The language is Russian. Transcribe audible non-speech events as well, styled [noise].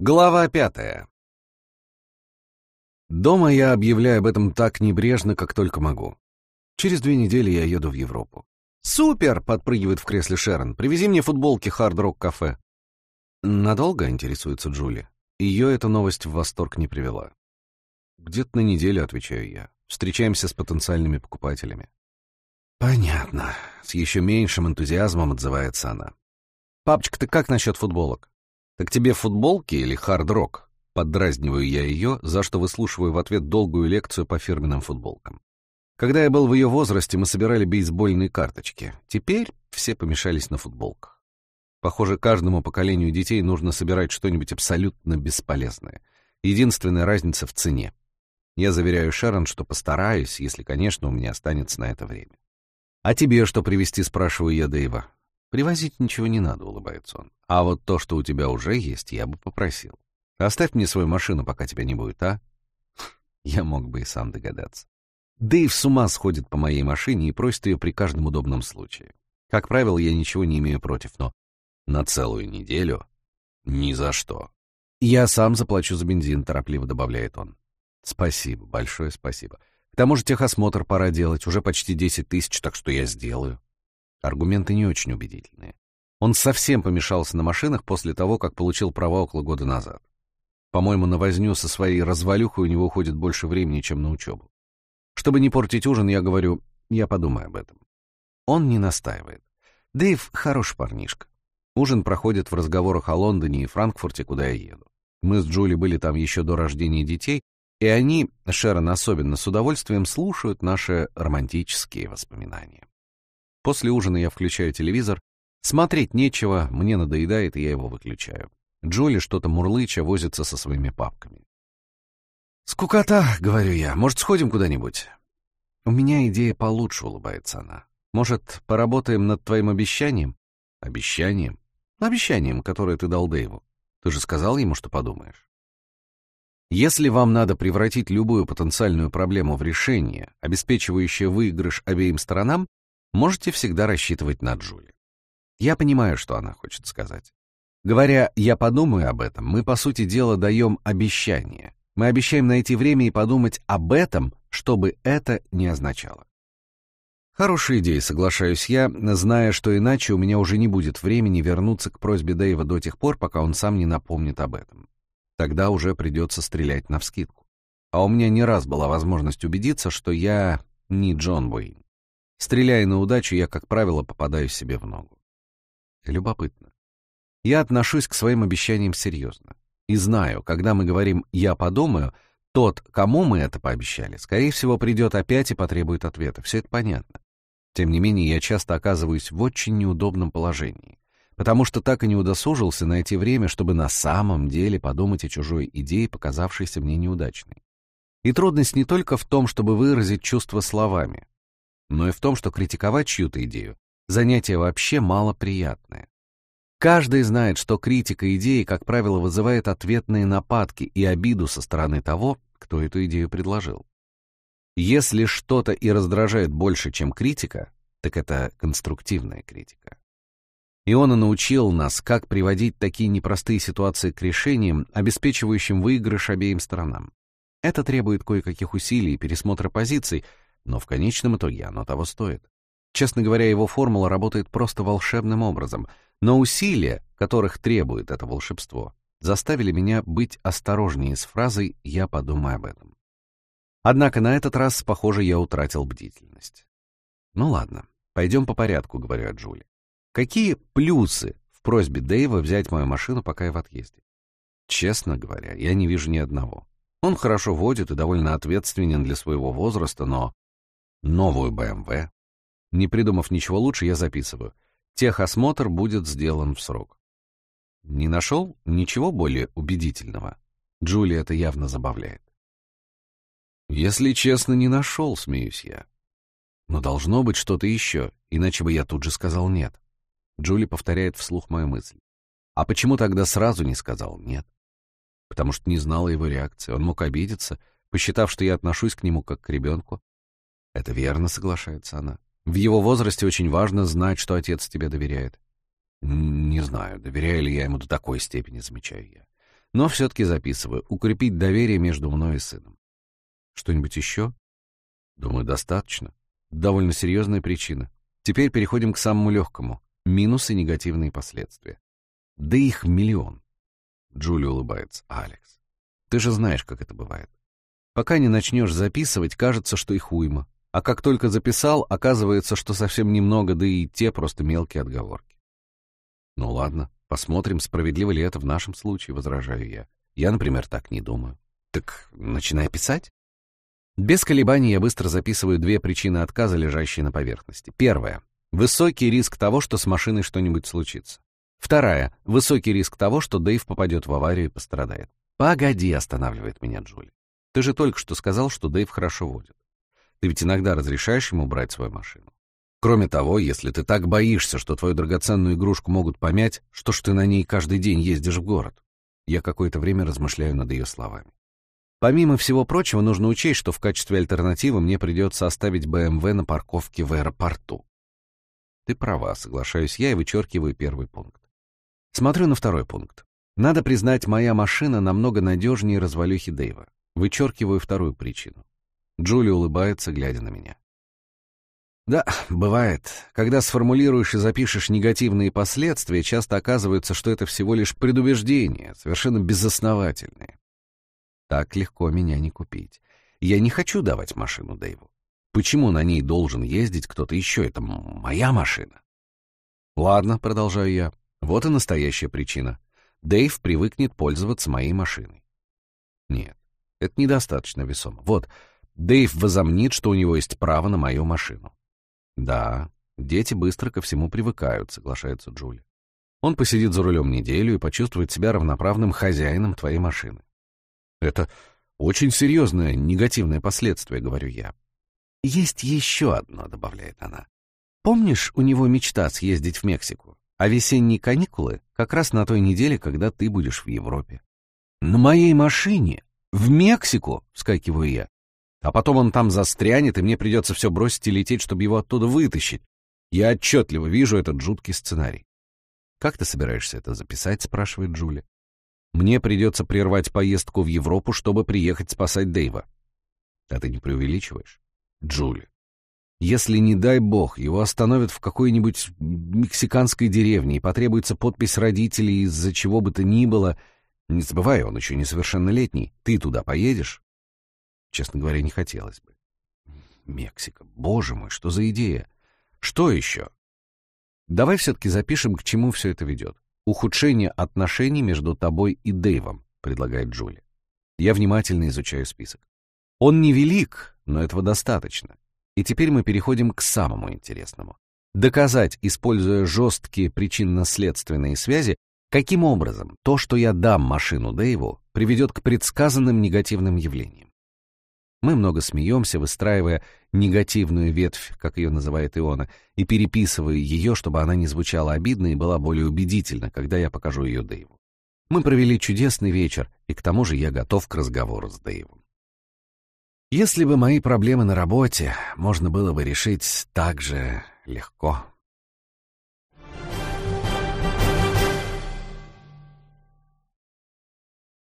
Глава пятая. Дома я объявляю об этом так небрежно, как только могу. Через две недели я еду в Европу. «Супер!» — подпрыгивает в кресле Шерон. «Привези мне футболки Hard Rock кафе». Надолго интересуется Джули. Ее эта новость в восторг не привела. «Где-то на неделю», — отвечаю я. «Встречаемся с потенциальными покупателями». «Понятно». С еще меньшим энтузиазмом отзывается она. «Папочка, ты как насчет футболок?» «Так тебе футболки или хард-рок?» Поддразниваю я ее, за что выслушиваю в ответ долгую лекцию по фирменным футболкам. Когда я был в ее возрасте, мы собирали бейсбольные карточки. Теперь все помешались на футболках. Похоже, каждому поколению детей нужно собирать что-нибудь абсолютно бесполезное. Единственная разница в цене. Я заверяю Шерон, что постараюсь, если, конечно, у меня останется на это время. «А тебе что привезти?» — спрашиваю я Дэйва. «Привозить ничего не надо», — улыбается он. «А вот то, что у тебя уже есть, я бы попросил. Оставь мне свою машину, пока тебя не будет, а?» [laughs] Я мог бы и сам догадаться. Дэйв с ума сходит по моей машине и просит ее при каждом удобном случае. Как правило, я ничего не имею против, но на целую неделю ни за что. «Я сам заплачу за бензин», — торопливо добавляет он. «Спасибо, большое спасибо. К тому же техосмотр пора делать, уже почти 10 тысяч, так что я сделаю». Аргументы не очень убедительные. Он совсем помешался на машинах после того, как получил права около года назад. По-моему, на возню со своей развалюхой у него уходит больше времени, чем на учебу. Чтобы не портить ужин, я говорю, я подумаю об этом. Он не настаивает. Дэйв хороший парнишка. Ужин проходит в разговорах о Лондоне и Франкфурте, куда я еду. Мы с Джули были там еще до рождения детей, и они, Шерон особенно, с удовольствием слушают наши романтические воспоминания. После ужина я включаю телевизор. Смотреть нечего, мне надоедает, и я его выключаю. Джоли что-то мурлыча возится со своими папками. «Скукота», — говорю я, — «может, сходим куда-нибудь?» «У меня идея получше», — улыбается она. «Может, поработаем над твоим обещанием?» «Обещанием?» «Обещанием, которое ты дал Дэйву. Ты же сказал ему, что подумаешь». Если вам надо превратить любую потенциальную проблему в решение, обеспечивающее выигрыш обеим сторонам, можете всегда рассчитывать на Джули. Я понимаю, что она хочет сказать. Говоря «я подумаю об этом», мы, по сути дела, даем обещание. Мы обещаем найти время и подумать об этом, чтобы это не означало. Хорошая идея, соглашаюсь я, зная, что иначе у меня уже не будет времени вернуться к просьбе Дэйва до тех пор, пока он сам не напомнит об этом. Тогда уже придется стрелять навскидку. А у меня не раз была возможность убедиться, что я не Джон Уэйн. Стреляя на удачу, я, как правило, попадаю себе в ногу. Любопытно. Я отношусь к своим обещаниям серьезно. И знаю, когда мы говорим «я подумаю», тот, кому мы это пообещали, скорее всего, придет опять и потребует ответа. Все это понятно. Тем не менее, я часто оказываюсь в очень неудобном положении, потому что так и не удосужился найти время, чтобы на самом деле подумать о чужой идее, показавшейся мне неудачной. И трудность не только в том, чтобы выразить чувства словами, но и в том, что критиковать чью-то идею — занятие вообще малоприятное. Каждый знает, что критика идеи, как правило, вызывает ответные нападки и обиду со стороны того, кто эту идею предложил. Если что-то и раздражает больше, чем критика, так это конструктивная критика. И он и научил нас, как приводить такие непростые ситуации к решениям, обеспечивающим выигрыш обеим сторонам. Это требует кое-каких усилий и пересмотра позиций, но в конечном итоге оно того стоит. Честно говоря, его формула работает просто волшебным образом, но усилия, которых требует это волшебство, заставили меня быть осторожнее с фразой «я подумаю об этом». Однако на этот раз, похоже, я утратил бдительность. «Ну ладно, пойдем по порядку», — говорю я Джули. «Какие плюсы в просьбе Дэйва взять мою машину, пока я в отъезде?» Честно говоря, я не вижу ни одного. Он хорошо водит и довольно ответственен для своего возраста, но новую БМВ. Не придумав ничего лучше, я записываю. Техосмотр будет сделан в срок. Не нашел ничего более убедительного. Джули это явно забавляет. Если честно, не нашел, смеюсь я. Но должно быть что-то еще, иначе бы я тут же сказал нет. Джули повторяет вслух мою мысль. А почему тогда сразу не сказал нет? Потому что не знала его реакции. Он мог обидеться, посчитав, что я отношусь к нему как к ребенку. Это верно, соглашается она. В его возрасте очень важно знать, что отец тебе доверяет. Не знаю, доверяю ли я ему до такой степени, замечаю я. Но все-таки записываю. Укрепить доверие между мной и сыном. Что-нибудь еще? Думаю, достаточно. Довольно серьезная причина. Теперь переходим к самому легкому. Минусы и негативные последствия. Да их миллион. Джули улыбается. Алекс, ты же знаешь, как это бывает. Пока не начнешь записывать, кажется, что их уйма. А как только записал, оказывается, что совсем немного, да и те просто мелкие отговорки. Ну ладно, посмотрим, справедливо ли это в нашем случае, возражаю я. Я, например, так не думаю. Так начинай писать. Без колебаний я быстро записываю две причины отказа, лежащие на поверхности. Первая — высокий риск того, что с машиной что-нибудь случится. Вторая — высокий риск того, что Дэйв попадет в аварию и пострадает. «Погоди», — останавливает меня Джули. «Ты же только что сказал, что Дэйв хорошо водит. Ты ведь иногда разрешаешь ему брать свою машину. Кроме того, если ты так боишься, что твою драгоценную игрушку могут помять, что ж ты на ней каждый день ездишь в город?» Я какое-то время размышляю над ее словами. Помимо всего прочего, нужно учесть, что в качестве альтернативы мне придется оставить БМВ на парковке в аэропорту. Ты права, соглашаюсь я и вычеркиваю первый пункт. Смотрю на второй пункт. Надо признать, моя машина намного надежнее развалюхи Дэйва. Вычеркиваю вторую причину. Джули улыбается, глядя на меня. Да, бывает. Когда сформулируешь и запишешь негативные последствия, часто оказывается, что это всего лишь предубеждения, совершенно безосновательные. Так легко меня не купить. Я не хочу давать машину Дэйву. Почему на ней должен ездить кто-то еще? Это моя машина. Ладно, продолжаю я. Вот и настоящая причина. Дэйв привыкнет пользоваться моей машиной. Нет, это недостаточно весомо. Вот, Дэйв возомнит, что у него есть право на мою машину. Да, дети быстро ко всему привыкают, соглашается Джули. Он посидит за рулем неделю и почувствует себя равноправным хозяином твоей машины. Это очень серьезное негативное последствие, говорю я. Есть еще одно, добавляет она. Помнишь, у него мечта съездить в Мексику, а весенние каникулы как раз на той неделе, когда ты будешь в Европе. На моей машине? В Мексику? Вскакиваю я. А потом он там застрянет, и мне придется все бросить и лететь, чтобы его оттуда вытащить. Я отчетливо вижу этот жуткий сценарий. «Как ты собираешься это записать?» — спрашивает Джули. Мне придется прервать поездку в Европу, чтобы приехать спасать Дэйва. А ты не преувеличиваешь? Джули. Если, не дай бог, его остановят в какой-нибудь мексиканской деревне и потребуется подпись родителей из-за чего бы то ни было, не забывай, он еще несовершеннолетний, ты туда поедешь? Честно говоря, не хотелось бы. Мексика, боже мой, что за идея? Что еще? Давай все-таки запишем, к чему все это ведет. Ухудшение отношений между тобой и Дэйвом, предлагает Джули. Я внимательно изучаю список. Он невелик, но этого достаточно. И теперь мы переходим к самому интересному. Доказать, используя жесткие причинно-следственные связи, каким образом то, что я дам машину Дэйву, приведет к предсказанным негативным явлениям. Мы много смеемся, выстраивая негативную ветвь, как ее называет Иона, и переписывая ее, чтобы она не звучала обидно и была более убедительна, когда я покажу ее Дэйву. Мы провели чудесный вечер, и к тому же я готов к разговору с Дэйвом. Если бы мои проблемы на работе можно было бы решить так же легко,